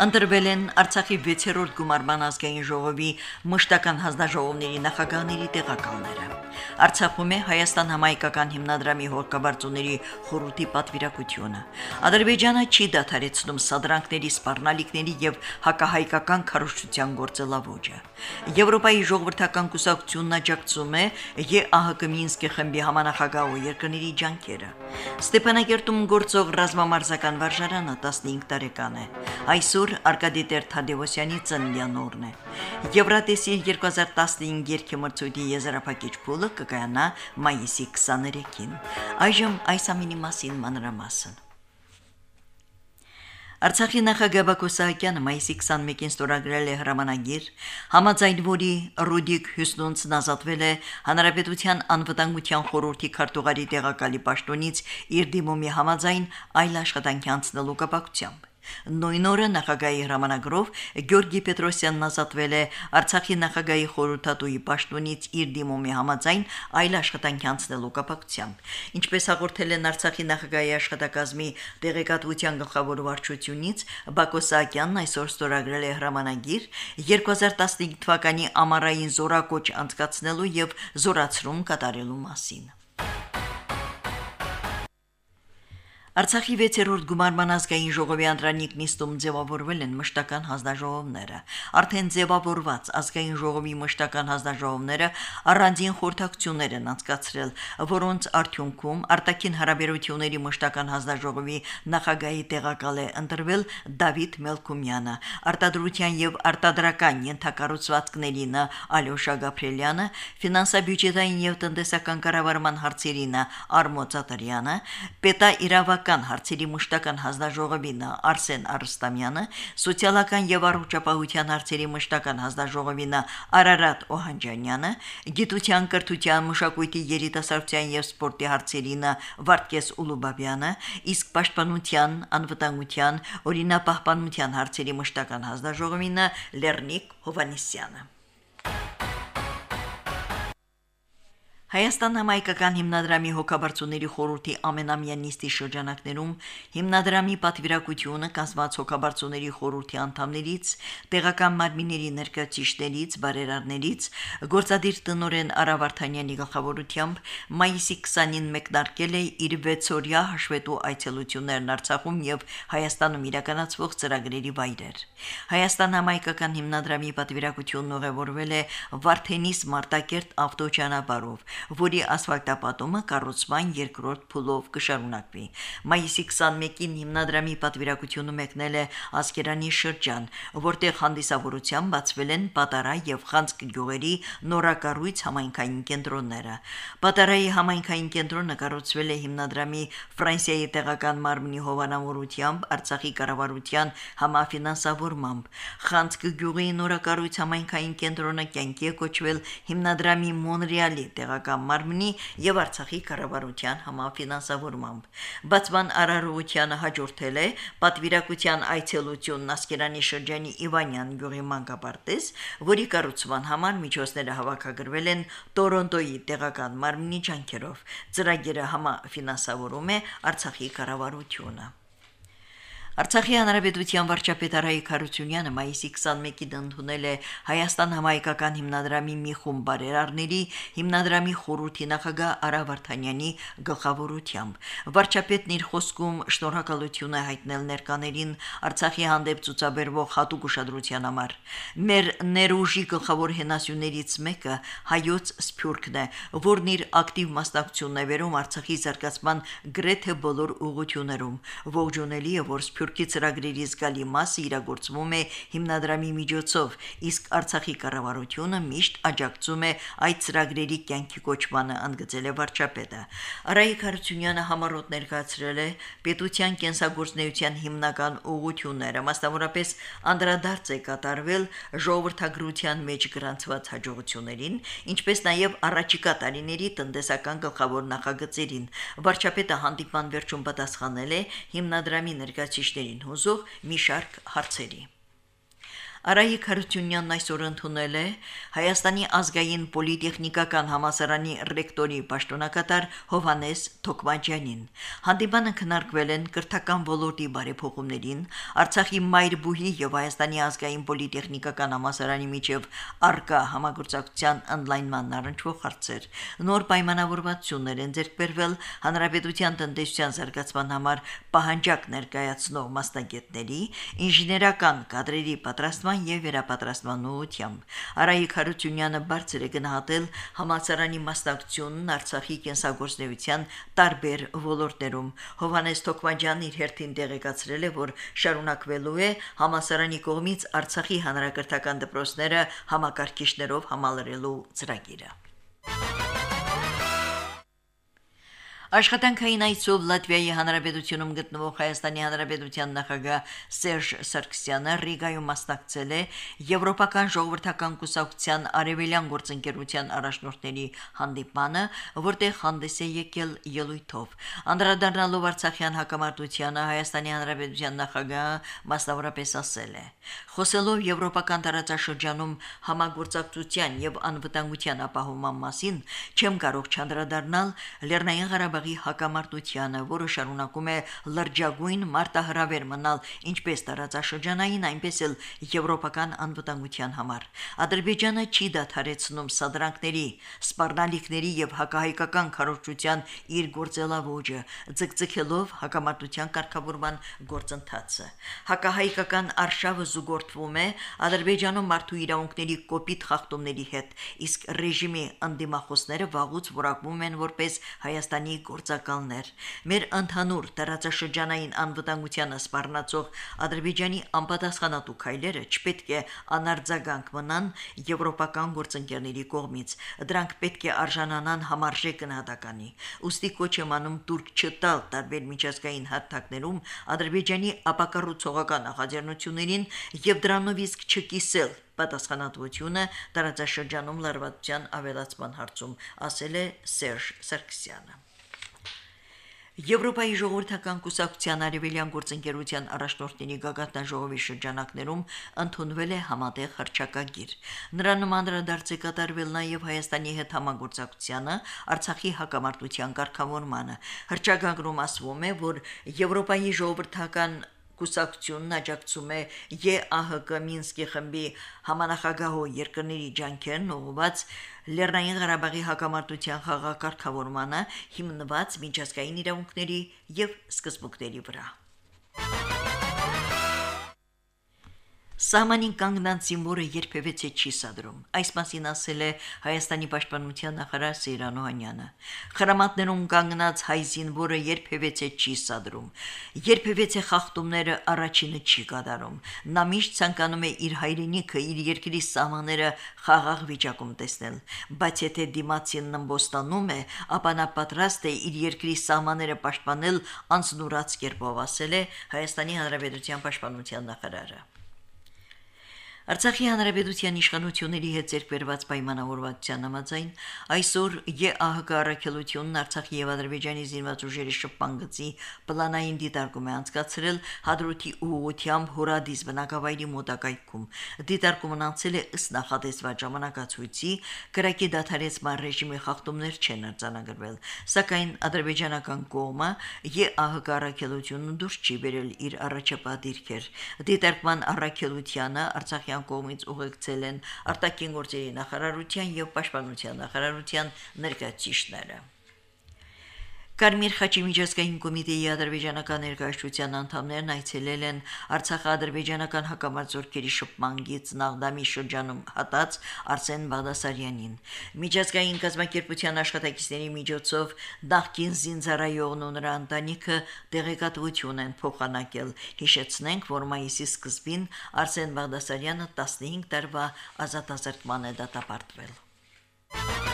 Ընտրվել են Արցախի 6-րդ գումարման ազգային ժողովի մշտական հանձնաժողովների նախագահների տեղակալները։ Արցախում է Հայաստան համայնքական հիմնադրամի հողկաբարձուների խորհրդի պատվիրակությունը։ Ադրբեջանը չի դադարեցնում սադրանքների, սպառնալիքների եւ հակահայկական քարոշչության գործելավոճը։ Եվրոպայի ժողովրդական կուսակցությունն աջակցում է ԵԱՀԿ Մինսկի խմբի համանախագահ ու երկրների ջանքերը։ Ստեփանակերտում գործող ռազմամարզական վարժարանը 15 տարեկան է։ Այսօր Արկադի Տեր Թադևոսյանի ծննդյան օրն է։ Եվրատեսիլ 2015 երկի մրցույթի եզրափակիչ փուլը կկայանա մայիսի 23-ին։ Այժմ այս ամինի մասին մանրամասն։ Արցախի նախագահ Բակո Սահակյանը մայիսի 21-ին ստորագրել է հրամանագիր, համաձայն որի Ռուդիկ Հյուսնոնցն ազատվել է Հանրապետության անվտանգության խորհրդի քարտուղարի տեղակալի պաշտոնից իր դիմումի համաձայն այլ աշխատանքի անցնելու կապակցությամբ։ Նույն օրը նախագահի հրամանագրով Գյորգի Պետրոսյանն ազատվել է. Արցախի նախագահի խորհրդատուի պաշտոնից իր դիմումի համաձայն այլ աշխատանքի անցնելու կապակցությամբ։ Ինչպես հաղորդել են Արցախի նախագահի աշխատակազմի տեղեկատվության գլխավոր վարչությունից, Բակո Սահակյանն այսօր ստորագրել է հրամանագիր 2015 թվականի ամառային զորակոչ անցկացնելու եւ զորացրում կատարելու մասին։ Արցախի 6-րդ գումարման ազգային ժողովի անդրանիկ նիստում ձևավորվել են մշտական հանձնաժողովները։ Արդեն ձևավորված ազգային ժողովի մշտական հանձնաժողովները առանձին խորհրդակցություններ են անցկացրել, որոնց արդյունքում արտաքին հարաբերությունների մշտական հանձնաժողովի նախագահի տեղակալ է ընտրվել Դավիթ Մելքումյանը, արտադրության եւ արտադրական ենթակառուցվածքներին Ալյոշա Գաբրելյանը, ֆինանսա-բյուջետային եւ տնտեսական կառավարման հարցերին Արմո Ծատարյանը, պետա իրավական սոցիալական հարցերի մշտական հանձնաժողովին Արսեն Արստամյանը, սոցիալական եւ առողջապահության հարցերի մշտական հանձնաժողովին Արարատ Օհանջանյանը, գիտության, կրթության, մշակույթի, երիտասարդության եւ սպորտի հարցերին Վարդգես Ուլուբաբյանը, իսկ պաշտպանության, անվտանգության, օրինապահպանության հարցերի մշտական հանձնաժողովին Լեռնիկ Հովանեսյանը։ Հայաստան համայնքական հիմնադրամի հոգաբարձուների խորհրդի ամենամյա նիստի շրջանակներում հիմնադրամի պատվիրակությունը կազմված հոգաբարձուների խորհրդի անդամներից, տեղական մարմինների ներկայացիչներից, բարերարներից, գործադիր տնորեն Արավարթանյանի գլխավորությամբ մայիսի 20-ին մեկնարկել է իր 6-օրյա հաշվետու այցելություններն Արցախում եւ Հայաստանում իրականացվող ծրագրերի վայրեր։ Հայաստան համայնքական հիմնադրամի պատվիրակությունն ուղևորվել է Վարդենիս Մարտակերտ ավտոճանապարհով որի ասֆալտապատումը կառուցման երկրորդ փուլով կշարունակվի։ Մայիսի 21-ին հիմնադրամի պատվիրակությունը մեկնել է Ասկերանի շրջան, որտեղ հանդիսավորությամբ բացվել են Պատարա եւ Խանցկ գյուղերի նորակառույց համայնքային կենտրոնները։ Պատարայի համայնքային կենտրոնը կառուցվել է հիմնադրամի Ֆրանսիայի տեղական մարմնի հովանավորությամբ Արցախի կառավարության համաֆինանսավորմամբ։ Խանցկ գյուղի նորակառույց համայնքային կենտրոնը կյանքի է կոչվել հիմնադրամի Մոնրեալի տեղական պետական մարմնի եւ Արցախի կառավարության համաֆինանսավորմամբ։ Բացման արարողությանը հաջորդել է պատվիրակության այցելությունն Ասկերանի շրջանի Իվանյան գյուղի մանկապարտեզ, որի կառուցման համար միջոցները հավաքագրվել են Տորոնտոյի տեղական մարմնի ջանքերով։ Ծրագիրը համաֆինանսավորում է Արցախի կառավարությունը։ Արցախի հանրապետության վարչապետ Արայիկ Հարությունյանը մայիսի 21-ին ընդունել է Հայաստան համայնքական հիմնադրամի մի խումբ բարերարների հիմնադրամի խորհրդի նախագահ Արա Վարդանյանի գլխավորությամբ։ Վարչապետն իր խոսքում շնորհակալություն է հայտնել ներկաներին Արցախի հանդեպ ցուցաբերվող հատուկ ուշադրության համար։ Մեր ներուժի գլխավոր հենասյուներից մեկը հայոց սփյուռքն է, որն իր ակտիվ մասնակցությունն է վերում Արցախի զարգացման գրեթե բոլոր ուղություններում։ Ողջունելի է, որ սփյուռք Նյուրքի ծրագրերի զգալի մասը իրագործվում է հիմնադրամի միջոցով, իսկ Արցախի կառավարությունը միշտ աջակցում է այդ ծրագրերի կյանքի կոչմանը, ընդգծել է վարչապետը։ Արայիկ Հարությունյանը համառոտ ներկայացրել է պետության կենսագործնեության հիմնական ուղղությունները, մասնավորապես անդրադարձ է կատարվել ժողովրդագրության մեջ գրանցված հաջողություններին, ինչպես նաև առաջիկա տարիների տնտեսական գլխավոր նախագծերին։ Վարչապետը հանդիպման վերջում պատասխանել է հիմնադրամի ներկայացիչներին հուզող մի շարք հարցերի։ Արայիկ Հարությունյանն այսօր ընդունել է Հայաստանի ազգային պոլիտեխնիկական համալսարանի ռեկտորի պաշտոնակատար Հովանես Թոքմաջյանին։ Հանդիպանը քննարկվել են կրթական ոլորտի բարեփոխումներին, Արցախի Մայրբուհի եւ Հայաստանի ազգային պոլիտեխնիկական համալսարանի միջև արկա համագործակցության ընդլայնման առնչվող հարցեր։ Նոր պայմանավորվածություններ են ձեռք բերվել հանրապետության տնտեսության զարգացման համար պահանջակ ներկայացնող մասնագետների, ինժեներական կadrերի պատրաստման պատրաստման եւ վերապատրաստման ուղղությամբ։ Արայիկ Հարությունյանը բարձր է գնահատել համացարանի մասնակցությունն Արցախի կենսագործնեության տարբեր ոլորտներում։ Հովանես Թոքմաջյանն իր հերթին տեղեկացրել է, որ շարունակվելու է համասարանի կողմից Արցախի հանրակրթական դպրոցները համակարգիչներով համալրելու ծրագիրը։ Աշխատանքային այցով Լատվիայի Հանրապետությունում գտնվող Հայաստանի Հանրապետության նախագահ Սերժ Սարգսյանը Ռիգայում մասնակցել է Եվրոպական ժողովրդական կուսակցության Արևելյան գործընկերության առաջնորդների հանդիպմանը, որտեղ հանդես է եկել ելույթով։ Անդրադառնալով Արցախյան հակամարտությանը Հայաստանի Հանրապետության նախագահը մասնավորապես ասել է. Խոսելով Եվրոպական տարածաշրջանում համագործակցության եւ անվտանգության ապահովման մասին, չեմ կարող չանդրադառնալ Լեռնային Ղարաբաղի Ղարաբաղի հակամարտությանը, որը շարունակում է լրջագույն մարտահրավեր մնալ ինչպես տարածաշրջանային, այնպես էլ եվրոպական անվտանգության համար։ Ադրբեջանը չի դադարեցնում սադրանքների, սպառնալիքների եւ հակահայկական քարոզչության իր գործելավոճը, ձգձգելով հակամարտության կարգավորման գործընթացը։ Հակահայկական արշավը զուգորդվում է Ադրբեջանում մարդու իրավունքների կոպիտ խախտումների հետ, իսկ ռեժիմի անդիմախոսները վաղուց որակվում են որպես Հայաստանի գործակալներ։ Մեր ընդհանուր տարածաշրջանային անվտանգությանը սպառնացող Ադրբեջանի անպատասխանատու քայլերը չպետք է անարձագանք մնան եվրոպական գործընկերների կողմից։ Դրանք պետք է արժանանան համարժեք գնահատականի։ Ոստի կոչ եմ անում դուրք չտալ տարբեր միջազգային հարթակներում Ադրբեջանի ապակառուցողական նախաձեռնություններին եւ դրանով իսկ չկիսել պատասխանատվությունը տարածաշրջանում լարվածության ավելացման հարցում, ասել է Սերժ Սարգսյանը։ Եվրոպայի ժողովրդական կուսակցության արևելյան գործընկերության առաջնորդների գագաթնաժողովի շրջանակներում ընդունվել է համատեղ հրճակագիր։ Նրան անդրադարձ է կատարվել նաև Հայաստանի հետ համագործակցությանը, Արցախի հակամարտության ղեկավարմանը։ Հրճակագրում ասվում է, որ Եվրոպայի ժողովրդական կուսակցությունն աջակցում է ԵԱՀԿ Մինսկի խմբի համանախագահող երկրների ջանքերն ուղղված Լեռնային Ղարաբաղի հակամարտության խաղակարգավորմանը հիմնված միջազգային իրավունքների եւ սկզբունքների վրա։ Սահմանին կանգնած զինվորը երբևէ չի սադրում։ Այս մասին ասել է Հայաստանի պաշտպանության նախարար Սեյրան Օհանյանը։ Խրամատներում կանգնած հայ զինվորը երբևէ չի սադրում։ Երբևէ խախտումները առաջինը չի կատարում։ Նա միշտ ցանկանում է իր հայրենիքը, իր երկրի սահմանները խաղաղ վիճակում տեսնել։ Բայց եթե դիմացին նմբոստանում է, ապա նա պատրաստ է իր երկրի սահմանները պաշտպանել անսնուրած կերպով, ասել է Հայաստանի Հանրապետության պաշտպանության նախարարը։ Արցախի հանրապետության իշխանությունների հետ ձեռքբերված պայմանավորվածության համաձայն այսօր ԵԱՀԿ առաքելությունն Արցախի եւ Ադրբեջանի զինված ուժերի շփման գծի պլանային դիտարկում է անցկացրել Հադրութի ուղությամբ Հորադիս բնակավայրի մոտակայքում։ Դիտարկումն անցել է ըստ նախատեսված ժամանակացույցի, կրակի դադարեցման ռեժիմի խախտումներ չեն արձանագրվել, սակայն ադրբեջանական կողմը ԵԱՀԿ առաքելությունը դուրս չի բերել իր առաջապահ դիրքեր։ Դիտարկման առաքելությանը Արցախի Հայաստան կողմից ուղեկցել են արտաքին գործերի նախարարության եւ պաշտպանության նախարարության ներկայացիչները։ Կարմիր խաչի միջազգային կոմիտեի ադրբեջանական ներկայացության անդամներն այցելել են Արցախա-ադրբեջանական հակամարտությունների շփման գիծ Նաղդամի շրջանում հատած Արսեն Բաղդասարյանին։ Միջազգային կազմակերպության աշխատակիցների միջոցով Դախկին զինծառայողն ու նրա ընտանիքը տեղեկատվություն են փոխանակել։ Հիշեցնենք, որ մայիսի սկզբին Արսեն Բաղդասարյանը 15 տարվա ազատազրկման է դատապարտվել։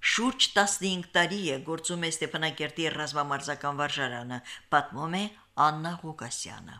Շուրջ 15 տարի է գործում է Ստեփանակերտի ռազմամարզական վարժարանը, պատմում է Աննա Ղուկասյանը։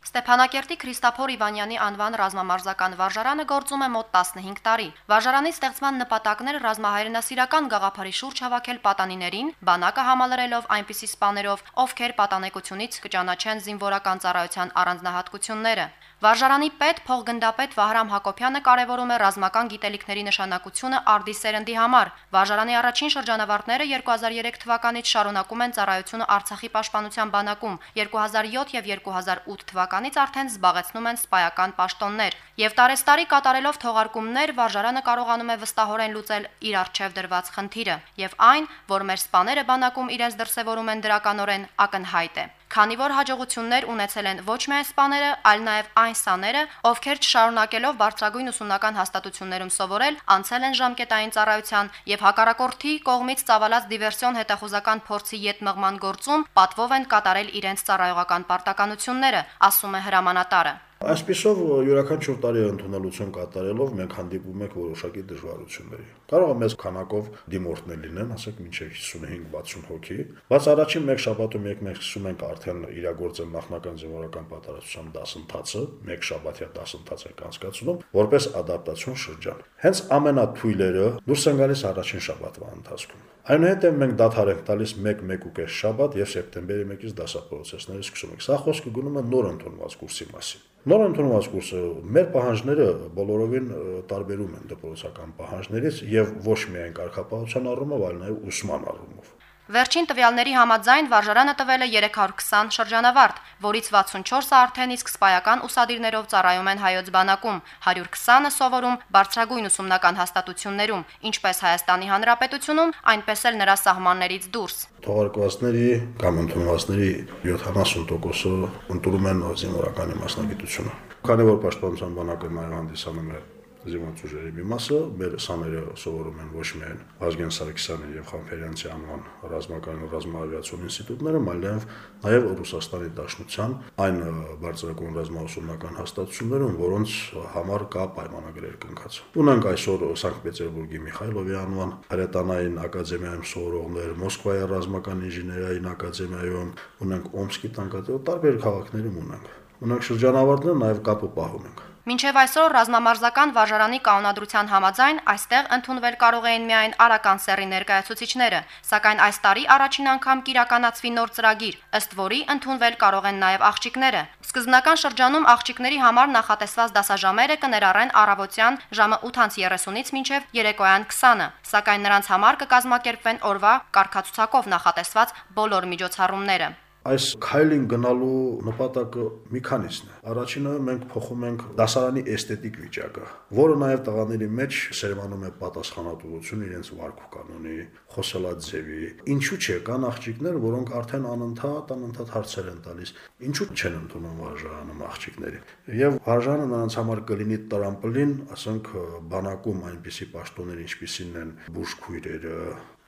Ստեփանակերտի Քրիստափոր Իվանյանի անվան ռազմամարզական վարժարանը գործում է մոտ 15 տարի։ Վարժարանի ստեղծման նպատակն էր ռազմահայրենասիրական գաղափարի շուրջ հավաքել պատանիներին, բանակը համալրելով այնպիսի սպաներով, ովքեր պատանեկությունից կճանաչեն զինվորական ծառայության առանձնահատկությունները։ Վարժարանի պետ փողգնդապետ Վահրամ Հակոբյանը կարևորում է ռազմական գիտելիքների նշանակությունը արդի սերնդի համար։ Վարժարանի առաջին շրջանավարտները 2003 թվականից շարունակում են ծառայությունը Արցախի պաշտպանության բանակում, 2007 եւ 2008 թվականից արդեն զբաղեցնում են սպայական պաշտոններ։ Եվ տարեստարի կատարելով թողարկումներ վարժարանը կարողանում է վստահորեն լուծել իր արժև դրված խնդիրը, եւ այն, որ մեր սպաները բանակում իրենց դրսևորում են դրականորեն ակնհայտ է քանի որ հաջողություններ ունեցել են ոչ միայն սպաները, այլ նաև այն սաները, ովքեր չշարունակելով բարձրագույն ուսումնական հաստատություններում սովորել, անցել են ժամկետային ծառայության եւ հակառակորդի կողմից ծավալած դիվերսիոն հետախուզական փորձի յետ մղման գործում պատվով են կատարել իրենց ծառայողական պարտականությունները, ասում է հրամանատարը։ Այսպիսով յուրաքանչյուր տարի ընդունելություն կատարելով մենք հանդիպում ենք որոշակի դժվարությունների։ Կարող է մեծ քանակով դիմորդներ լինեն, ասենք մինչև 55-60 հոգի, բայց առաջին մեկ շաբաթում եք մենք սկսում ենք արդեն իրագործել նախնական զինվորական պատասխանատվության դասընթացը, մեկ շաբաթյա դասընթաց ենք անցկացնում, որպես ադապտացիոն շրջան։ Հենց ամենաթույլերը դուրս են գալիս առաջին շաբաթվա ընթացքում։ Այնուհետև մենք դադար ենք տալիս 1-1.5 շաբաթ եւ սեպտեմբերի 1-ից դասապրոցեսները սկսում ենք։ Սա խոսքը գնում է նոր ընդունված կուրսի մասին։ Նոր ընդունված կուրսը մեր պահանջները բոլորովին տարբերում են դպրոցական պահանջներից եւ ոչ միայն կարգապահության առումով, այլ նաեւ ուսման առումով։ Վերջին տվյալների համաձայն վարժարանը տվել է 320 շրջանավարտ, որից 64-ը արդեն իսկ սպայական ուսադիրներով ծառայում են հայոց բանակում, 120-ը սովորում բարձրագույն ուսումնական հաստատություններում, ինչպես Հայաստանի Հանրապետությունում, այնպես էլ նրա սահմաններից դուրս։ Թողարկվածների կամ ընդունվածների 70%-ը ընտրում են զինվորականի մասնագիտությունը։ Քանի որ պաշտպանության բանակը նաև հանդիսանում է զինված ուժերի մի մասը մեր սաները սովորում են ոչ միայն Վազգեն Սարգսյանի եւ Խանֆերյանցի անվան ռազմական ու ռազմավիացիոն ինստիտուտները, այլև նաեւ Ռուսաստանի Դաշնության այն բարձրագույն ռազմաուսումնական հաստատություններում, որոնց համար կա պայմանագրեր կնքած։ Ունենք այսօր Սանկտ Պետերբուրգի Միխայլովի անվան հրետանային ակադեմիայում սովորողներ, Մոսկվայի ռազմական ինժեներիային ակադեմիայում, ունենք Օմսկի տանկատը, տարբեր քաղաքներում ունենք։ Ունենք շրջանավարտներ, նաև կապը պահում ենք։ Մինչև այսօր ռազմամարզական վարժարանի կանոնադրության համաձայն այստեղ ընդունվել կարող էին միայն արական սերի ներկայացուցիչները, սակայն այս տարի առաջին անգամ կիրականացվի նոր ծրագիր, ըստ որի ընդունվել կարող են նաև աղջիկները։ Սկզբնական շրջանում աղջիկների համար նախատեսված դասաժամերը կներառեն առավոտյան ժամը 8:30-ից մինչև երեկոյան 20-ը, սակայն նրանց համար կկազմակերպվեն օրվա կարգացուցակով նախատեսված բոլոր միջոցառումները։ Այս քայլին գնալու նպատակը մի քանիսն է։ Առաջինը մենք փոխում ենք դասարանի էսթետիկ վիճակը, որը նաև տղաների մեջ սերմանում է պատասխանատվություն իրենց վարքու կանոնի, խոսելաձևի։ Ինչու՞ չէ, կան աղջիկներ, որոնք արդեն անընդհատ անընդհատ հարցեր են տալիս։ Ինչու՞ չեն ընդունում վարժարանում աղջիկների։ Եվ վարժանը նրանց համար կլինի տրամպլին, ասենք բանակում այնպիսի պաշտոններ, ինչպիսին են բուժքույրերը,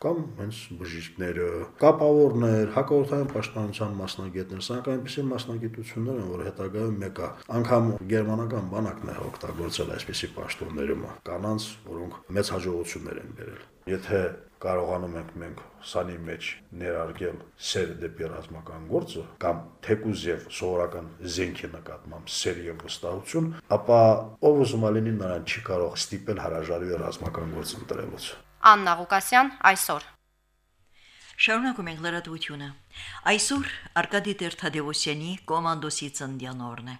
կամ հենց բժիշկները, կապավորներ, հակաօթային պաշտպանության մասնագետներ, սրանք այնպիսի մասնագիտություններ են, որ հետագայում մեկը անգամ գերմանական բանակն է օգտագործել այսպիսի պաշտոններում, կանանց, որոնք մեծ հաջողություններ են բերել։ Եթե կարողանում ենք մենք սանի մեջ ներարգել սեր դեպի ռազմական գործը կամ թեկուզ եւ սովորական զենքի նկատմամբ սեր եւ վստահություն, ապա ով ուզում ալինի նրան չի կարող ստիպել հրաժարվել ռազմական գործ ընտրելուց։ Աննա Ղուկասյան այսօր։ Շարունակում ենք լրատվությունը։ Այսօր Արկադի Տեր-Թադևոսյանի կոմանդոսի ծննդյանորն է։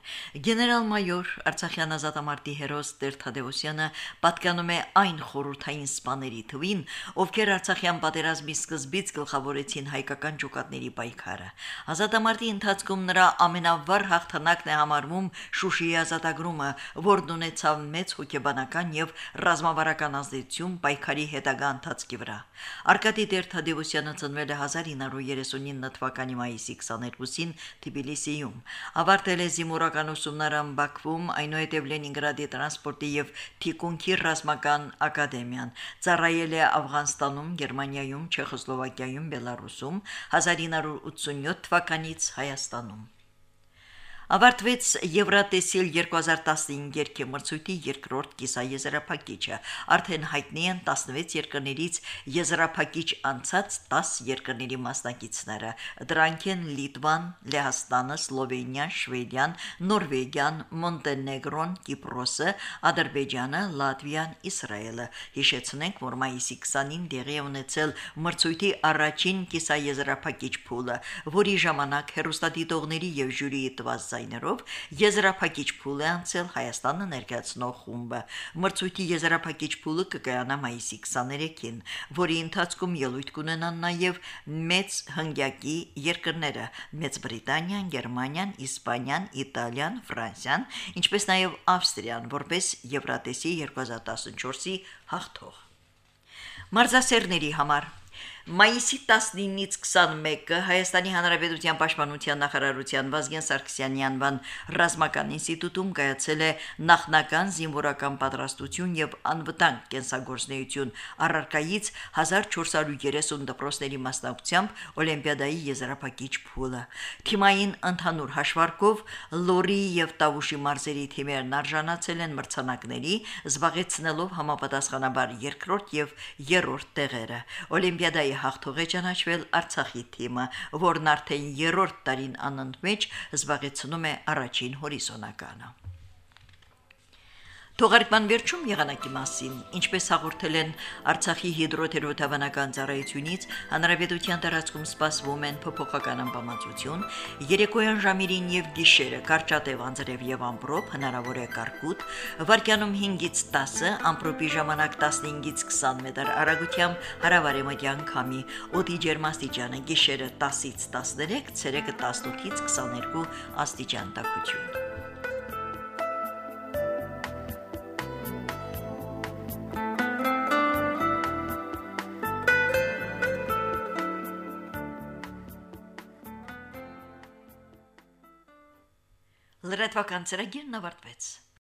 Գեներալ-մայոր Արցախյան ազատամարտի հերոս Տեր-Թադևոսյանը պատկանում է այն խորհրդային սպաների թվին, ովքեր Արցախյան պատերազմի սկզբից գլխավորեցին հայկական ջոկատների պայքարը։ Ազատամարտի ընթացքում նրա ամենավառ հաղթանակն է համարվում Շուշիի ազատագրումը, որն ունեցավ մեծ հոգեբանական եւ ռազմավարական ազդեցություն պայքարի հետագա ընթացքի վրա։ Արկադի Տեր-Թադևոսյանը ծնվել է 1939 թվականի մայիսի 22-ին Թբիլիսիում։ Ավարտել է զինվորական ուսումնարան Բաքվում, այնուհետև Լենինգրադի տրանսպորտի եւ թիկունքի ռազմական ակադեմիան։ Ծառայել է Աֆղանստանում, Գերմանիայում, Չեխոսլովակիայում, Բելարուսում, 1987 թվականից Հայաստանում։ Ավարտվեց Եվրատեսիլ 2015 երկի մրցույթի երկրորդ կիսաեզրափակիչը։ Արդեն հայտնի են 16 երկրներից եզրափակիչ անցած 10 երկրների մասնակիցները։ Դրանք են Լիտվան, Լեհաստանը, Սլովենիան, Շվեդիան, Նորվեգիան, Մոնտենեգրոն, Կիպրոսը, Ադրբեջանը, Լատվիան, Իսրայելը։ Հիշեցնենք, որ մայիսի 20-ին դեղի ունեցել մրցույթի առաջին կիսաեզրափակիչ փուլը, որի ժամանակ հերոստատիտողների եւ ժյուրիի տված ձայներով եզրափակիչ փուլ է անցել Հայաստանը ներկայացնող խումբը։ Մրցույթի եզրափակիչ փուլը կկայանա մայիսի 23-ին, որի ընթացքում ելույթ կունենան նաև մեծ հնգյակի երկրները՝ Մեծ Բրիտանիան, Գերմանիան, Իսպանիան, Իտալիան, Ֆրանսիան, ինչպես նաև Ավստրիան, որպես Եվրատեսի 2014-ի հաղթող։ Մարզասերների համար Մայիսի 19-ից 21-ը Հայաստանի Հանրապետության Պաշտպանության նախարարության Վազգեն Սարգսյանի անվան ռազմական ինստիտուտում կայացել է նախնական զինվորական պատրաստություն եւ անվտանգ կենսագործնեություն առարկայից 1430 դպրոցների մասնակցությամբ Օլիմպիադայի եզրափակիչ փուլը։ Թիմային ընդհանուր հաշվարկով Լորի եւ Տավուշի մարզերի թիմերն արժանացել են մրցանակների, զբաղեցնելով համապատասխանաբար երկրորդ եւ երրորդ տեղերը։ Օլիմպիադայի Օլիմպիադայի հաղթող է ճանաչվել Արցախի թիմը, որն արդեն երրորդ տարին անընդմեջ զբաղեցնում է առաջին հորիզոնականը։ Թողարկման վերջում եղանակի մասին, ինչպես հաղորդել են Արցախի հիդրոթերապևտաբանական ծառայությունից, հանրապետության տարածքում սպասվում են փոփոխական անբավարարություն, երեկոյան ժամերին եւ գիշերը կարճատև անձրև եւ ամպրոպ, հնարավոր է կարկուտ, վարկյանում 5-ից 10, ամպրոպի ժամանակ 15-ից 20 մետր արագությամբ հարավարեմտյան քամի, օդի ջերմաստիճանը գիշերը 10-ից 13, ցերեկը 18-ից 22 աստիճան տաքություն։ Լրատվական ծրագիրն ավարտվեց։